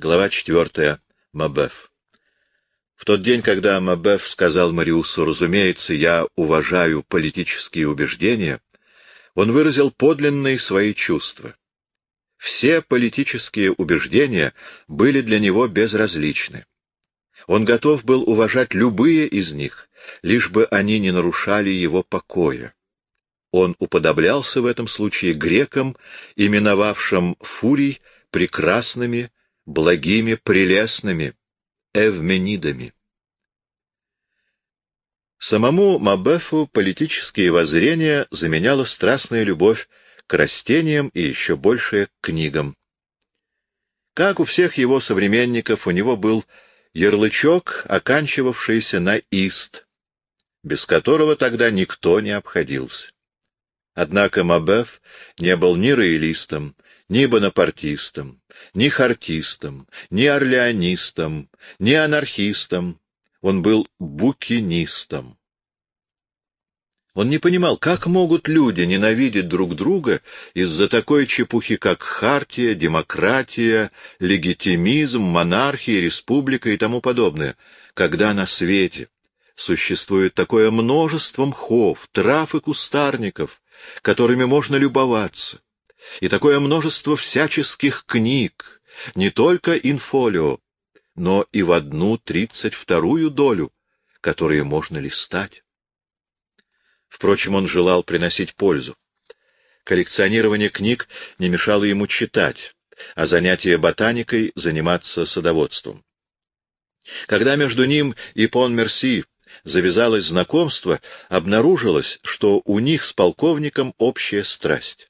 Глава четвертая. Мабеф. В тот день, когда Мабеф сказал Мариусу, разумеется, я уважаю политические убеждения, он выразил подлинные свои чувства. Все политические убеждения были для него безразличны. Он готов был уважать любые из них, лишь бы они не нарушали его покоя. Он уподоблялся в этом случае грекам, именовавшим фурий прекрасными, благими, прелестными, эвменидами. Самому Мабефу политические воззрения заменяла страстная любовь к растениям и еще больше к книгам. Как у всех его современников, у него был ярлычок, оканчивавшийся на «ист», без которого тогда никто не обходился. Однако Мабеф не был ни роялистом, ни бонапартистом, ни хартистом, ни орлеонистом, ни анархистом. Он был букинистом. Он не понимал, как могут люди ненавидеть друг друга из-за такой чепухи, как хартия, демократия, легитимизм, монархия, республика и тому подобное, когда на свете существует такое множество мхов, трав и кустарников, которыми можно любоваться, и такое множество всяческих книг, не только инфолио, но и в одну тридцать вторую долю, которые можно листать. Впрочем, он желал приносить пользу. Коллекционирование книг не мешало ему читать, а занятие ботаникой — заниматься садоводством. Когда между ним и Пон-Мерси завязалось знакомство, обнаружилось, что у них с полковником общая страсть.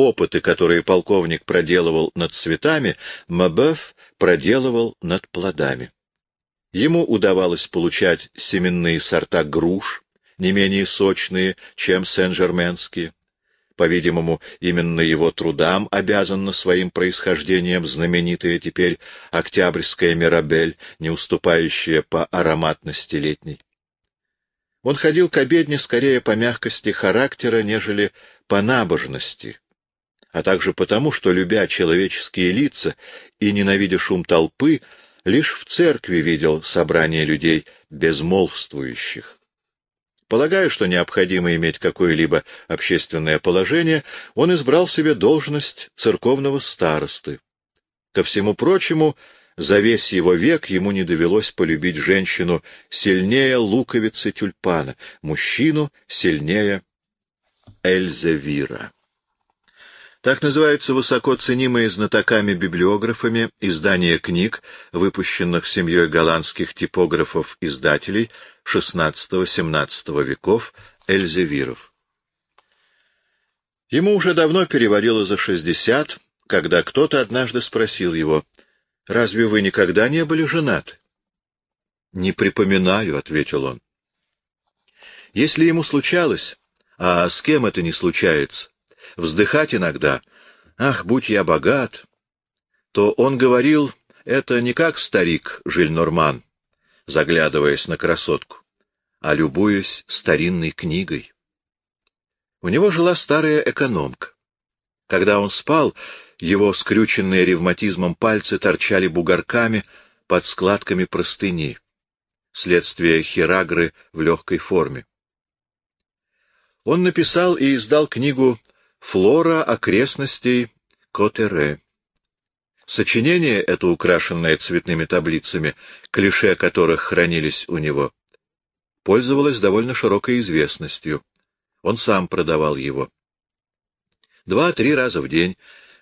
Опыты, которые полковник проделывал над цветами, Мабеф проделывал над плодами. Ему удавалось получать семенные сорта груш, не менее сочные, чем сен-жерменские. По-видимому, именно его трудам обязана своим происхождением знаменитая теперь октябрьская мирабель, не уступающая по ароматности летней. Он ходил к обедне скорее по мягкости характера, нежели по набожности, а также потому, что, любя человеческие лица и ненавидя шум толпы, лишь в церкви видел собрание людей безмолвствующих. Полагая, что необходимо иметь какое-либо общественное положение, он избрал себе должность церковного старосты. Ко всему прочему, за весь его век ему не довелось полюбить женщину сильнее луковицы тюльпана, мужчину сильнее Эльзевира. Так называются высоко ценимые знатоками-библиографами издания книг, выпущенных семьей голландских типографов-издателей XVI-XVII веков Эльзевиров. Ему уже давно перевалило за шестьдесят, когда кто-то однажды спросил его, «Разве вы никогда не были женаты?» «Не припоминаю», — ответил он. Если ему случалось, а с кем это не случается, вздыхать иногда, «Ах, будь я богат!» то он говорил это не как старик Жильнорман, заглядываясь на красотку, а любуясь старинной книгой. У него жила старая экономка. Когда он спал, его скрюченные ревматизмом пальцы торчали бугорками под складками простыни, следствие хирагры в легкой форме. Он написал и издал книгу «Флора окрестностей Котере». Сочинение это, украшенное цветными таблицами, клише которых хранились у него, пользовалось довольно широкой известностью. Он сам продавал его. Два-три раза в день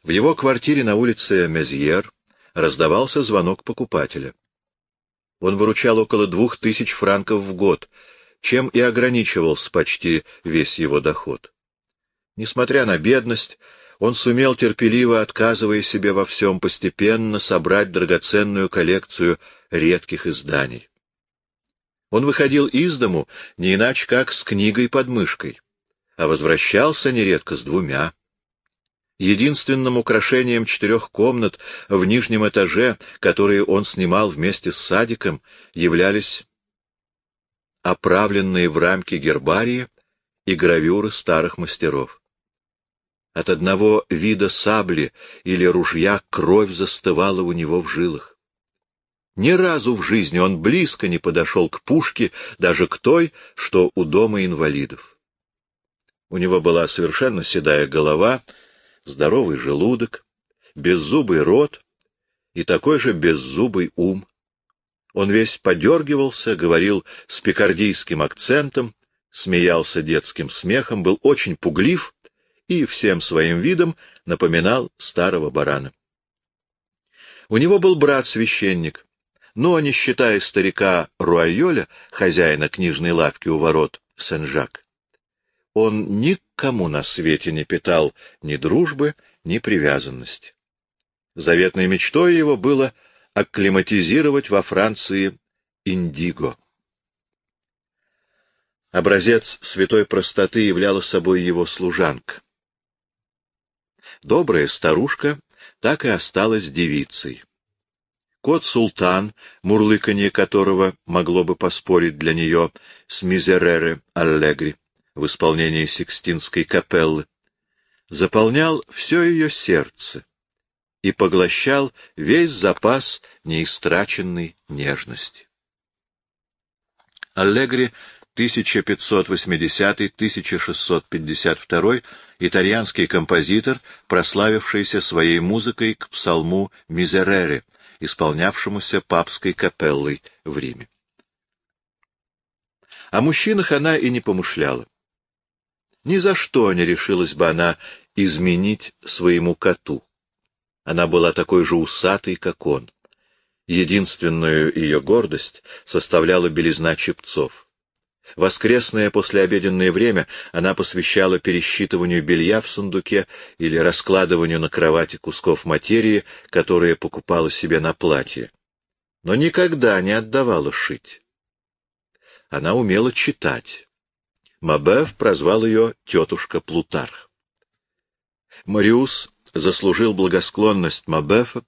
в его квартире на улице Мезьер раздавался звонок покупателя. Он выручал около двух тысяч франков в год, чем и ограничивался почти весь его доход. Несмотря на бедность, он сумел терпеливо, отказывая себе во всем, постепенно собрать драгоценную коллекцию редких изданий. Он выходил из дому не иначе как с книгой под мышкой, а возвращался нередко с двумя. Единственным украшением четырех комнат в нижнем этаже, которые он снимал вместе с садиком, являлись оправленные в рамки гербарии и гравюры старых мастеров. От одного вида сабли или ружья кровь застывала у него в жилах. Ни разу в жизни он близко не подошел к пушке, даже к той, что у дома инвалидов. У него была совершенно седая голова, здоровый желудок, беззубый рот и такой же беззубый ум. Он весь подергивался, говорил с пикардийским акцентом, смеялся детским смехом, был очень пуглив и всем своим видом напоминал старого барана. У него был брат-священник, но, не считая старика Руайоля, хозяина книжной лавки у ворот Сен-Жак, он никому на свете не питал ни дружбы, ни привязанности. Заветной мечтой его было акклиматизировать во Франции индиго. Образец святой простоты являла собой его служанка. Добрая старушка так и осталась девицей. Кот-султан, мурлыканье которого могло бы поспорить для нее с мизерере Аллегри в исполнении Сикстинской капеллы, заполнял все ее сердце и поглощал весь запас неистраченной нежности. Аллегри 1580-1652, итальянский композитор, прославившийся своей музыкой к псалму «Мизерере», исполнявшемуся папской капеллой в Риме. О мужчинах она и не помышляла. Ни за что не решилась бы она изменить своему коту. Она была такой же усатой, как он. Единственную ее гордость составляла белизна чепцов. Воскресное послеобеденное время она посвящала пересчитыванию белья в сундуке или раскладыванию на кровати кусков материи, которые покупала себе на платье. Но никогда не отдавала шить. Она умела читать. Мабеф прозвал ее тетушка Плутарх. Мариус заслужил благосклонность Мабефа,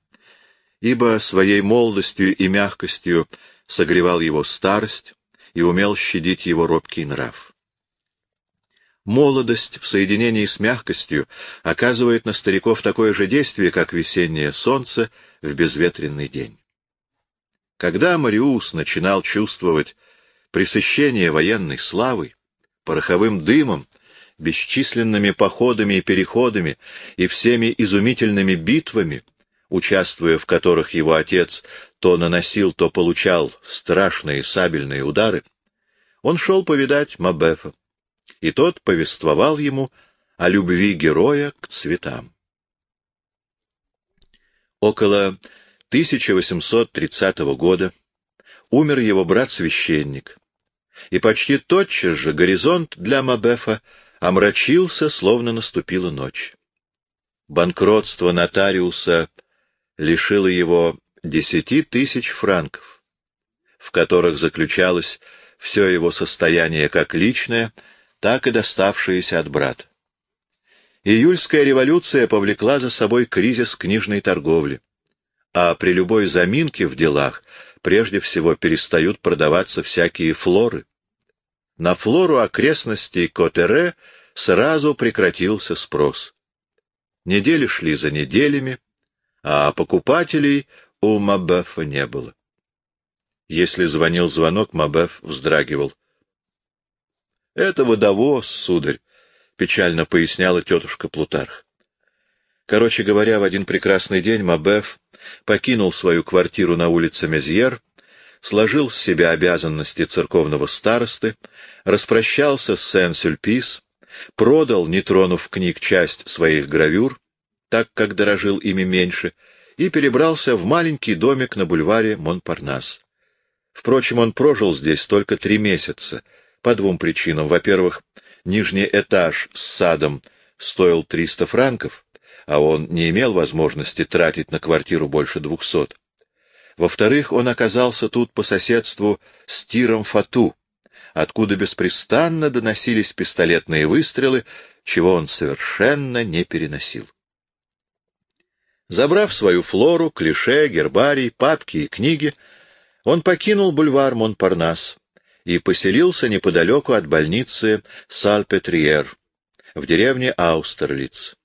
ибо своей молодостью и мягкостью согревал его старость и умел щадить его робкий нрав. Молодость в соединении с мягкостью оказывает на стариков такое же действие, как весеннее солнце в безветренный день. Когда Мариус начинал чувствовать пресыщение военной славой, пороховым дымом бесчисленными походами и переходами и всеми изумительными битвами, участвуя в которых его отец то наносил, то получал страшные сабельные удары, он шел повидать Мабефа, и тот повествовал ему о любви героя к цветам. Около 1830 года умер его брат-священник, и почти тотчас же горизонт для Мабефа омрачился, словно наступила ночь. Банкротство нотариуса лишило его десяти тысяч франков, в которых заключалось все его состояние как личное, так и доставшееся от брата. Июльская революция повлекла за собой кризис книжной торговли, а при любой заминке в делах прежде всего перестают продаваться всякие флоры, на флору окрестностей Котере сразу прекратился спрос. Недели шли за неделями, а покупателей у Мабефа не было. Если звонил звонок, Мабеф вздрагивал. — Это водовоз, сударь, — печально поясняла тетушка Плутарх. Короче говоря, в один прекрасный день Мабеф покинул свою квартиру на улице Мезьер сложил с себя обязанности церковного старосты, распрощался с Сен-Сюльпис, продал, не тронув книг, часть своих гравюр, так как дорожил ими меньше, и перебрался в маленький домик на бульваре Монпарнас. Впрочем, он прожил здесь только три месяца, по двум причинам. Во-первых, нижний этаж с садом стоил 300 франков, а он не имел возможности тратить на квартиру больше двухсот. Во-вторых, он оказался тут по соседству с тиром Фату, откуда беспрестанно доносились пистолетные выстрелы, чего он совершенно не переносил. Забрав свою флору, клише, гербарий, папки и книги, он покинул бульвар Монпарнас и поселился неподалеку от больницы Сальпетриер, в деревне Аустерлиц.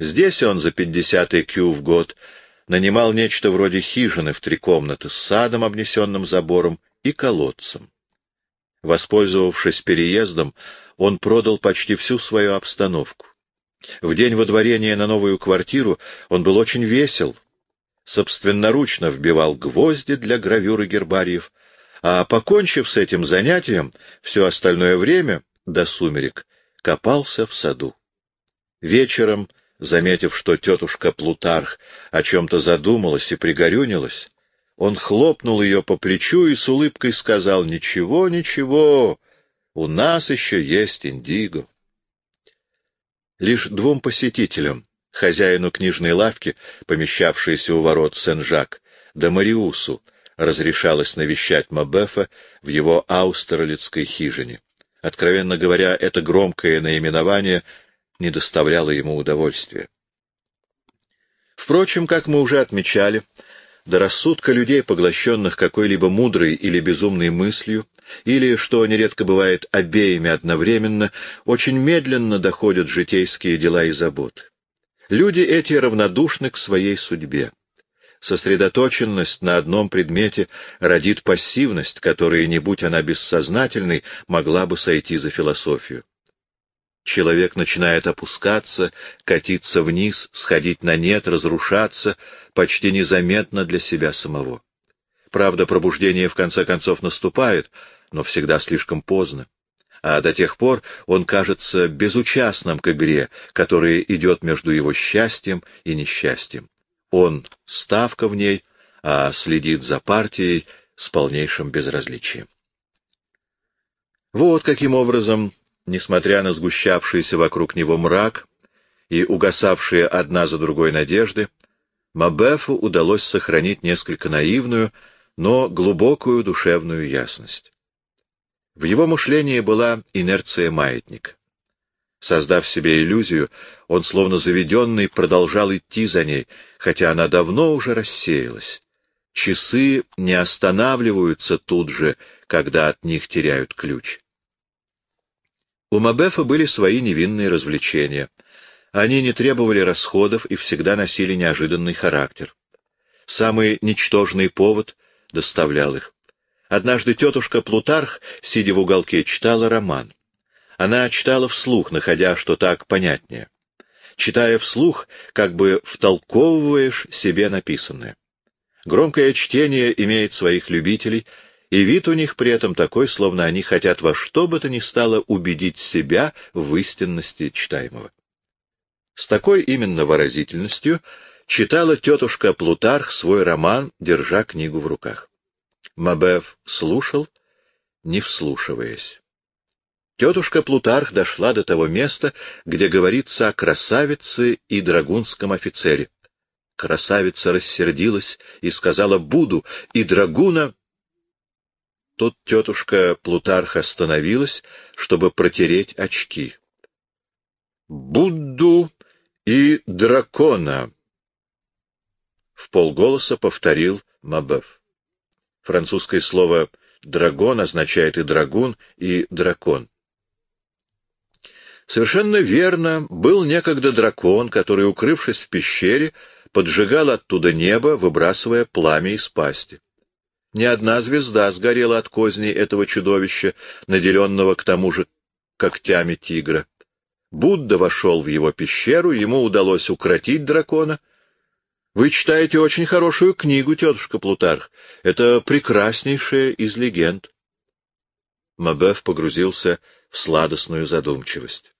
Здесь он за пятьдесят кю в год нанимал нечто вроде хижины в три комнаты с садом, обнесенным забором, и колодцем. Воспользовавшись переездом, он продал почти всю свою обстановку. В день водворения на новую квартиру он был очень весел, собственноручно вбивал гвозди для гравюры гербариев, а, покончив с этим занятием, все остальное время, до сумерек, копался в саду. Вечером, заметив, что тетушка Плутарх о чем-то задумалась и пригорюнилась, он хлопнул ее по плечу и с улыбкой сказал «Ничего, ничего, у нас еще есть индиго». Лишь двум посетителям, хозяину книжной лавки, помещавшейся у ворот Сен-Жак, да Мариусу, разрешалось навещать Мабефа в его аустерлицкой хижине. Откровенно говоря, это громкое наименование не доставляло ему удовольствия. Впрочем, как мы уже отмечали, до рассудка людей, поглощенных какой-либо мудрой или безумной мыслью, или, что нередко бывает обеими одновременно, очень медленно доходят житейские дела и заботы. Люди эти равнодушны к своей судьбе. Сосредоточенность на одном предмете родит пассивность, которая, не будь она бессознательной, могла бы сойти за философию. Человек начинает опускаться, катиться вниз, сходить на нет, разрушаться, почти незаметно для себя самого. Правда, пробуждение в конце концов наступает, но всегда слишком поздно. А до тех пор он кажется безучастным к игре, которая идет между его счастьем и несчастьем. Он — ставка в ней, а следит за партией с полнейшим безразличием. Вот каким образом несмотря на сгущавшийся вокруг него мрак и угасавшие одна за другой надежды, Мабефу удалось сохранить несколько наивную, но глубокую душевную ясность. В его мышлении была инерция маятника. Создав себе иллюзию, он, словно заведенный, продолжал идти за ней, хотя она давно уже рассеялась. Часы не останавливаются тут же, когда от них теряют ключ. У Мабефа были свои невинные развлечения. Они не требовали расходов и всегда носили неожиданный характер. Самый ничтожный повод доставлял их. Однажды тетушка Плутарх, сидя в уголке, читала роман. Она читала вслух, находя, что так понятнее. Читая вслух, как бы втолковываешь себе написанное. Громкое чтение имеет своих любителей — и вид у них при этом такой, словно они хотят во что бы то ни стало убедить себя в истинности читаемого. С такой именно выразительностью читала тетушка Плутарх свой роман, держа книгу в руках. Мабев слушал, не вслушиваясь. Тетушка Плутарх дошла до того места, где говорится о красавице и драгунском офицере. Красавица рассердилась и сказала «буду», и драгуна Тут тетушка Плутарх остановилась, чтобы протереть очки. «Будду и дракона!» В полголоса повторил Мабеф. Французское слово «драгон» означает и драгун, и дракон. Совершенно верно, был некогда дракон, который, укрывшись в пещере, поджигал оттуда небо, выбрасывая пламя из пасти. Ни одна звезда сгорела от козней этого чудовища, наделенного к тому же когтями тигра. Будда вошел в его пещеру, ему удалось укротить дракона. Вы читаете очень хорошую книгу, тетушка Плутарх. Это прекраснейшая из легенд. Мабеф погрузился в сладостную задумчивость.